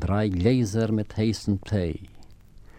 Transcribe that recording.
drei Gläser mit heißen Tee.